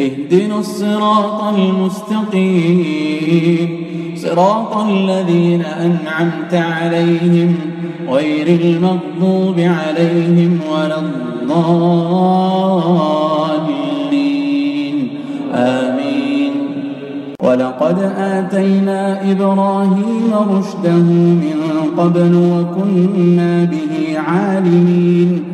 اهدنا الصراط المستقيم. صراط الذين أنعمت عليهم غير المغضوب عليهم ولا الضالين. آمين. ولقد آتينا إبراهيم رشده من قبل وكنا به عالمين.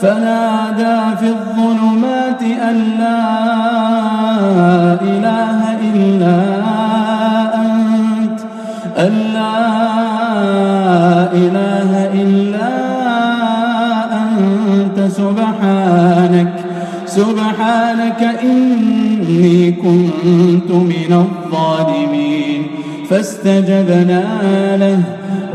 فنادى في الظلمات أن لا إله إلا أنت أن لا إله إلا أنت. سبحانك سبحانك إني كنت من الظالمين. فاستجبنا له.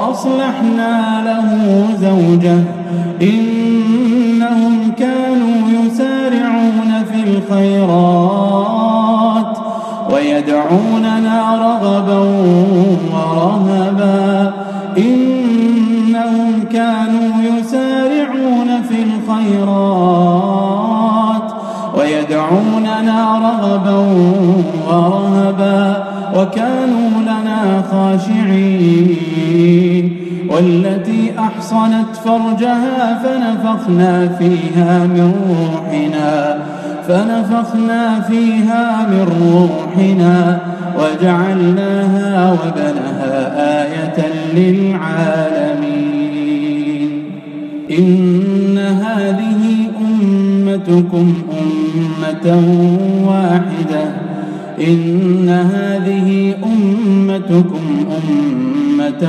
وأصلحنا له زوجه. إنهم كانوا يسارعون في الخيرات ويدعوننا رغبا ورهبا. إنهم كانوا يسارعون في الخيرات ويدعوننا رغبا ورهبا. وكانوا لنا خاشعين. والتي أحصنت فرجها فنفخنا فيها من روحنا فنفخنا فيها من روحنا وجعلناها وبنها آية للعالمين. إن هذه أمتكم أمة واحدة إن هذه أمتكم أمة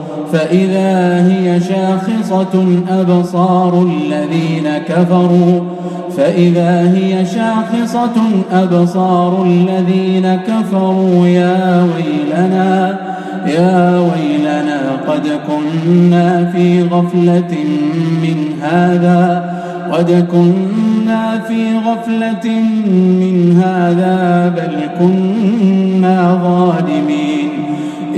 فإذا هي شاخصة أبصار الذين كفروا فإذا هي شاخصة أبصار الذين كفروا يا ويلنا يا ويلنا قد كنا في غفلة من هذا قد كنا في غفلة من هذا بل كنا ظالمين.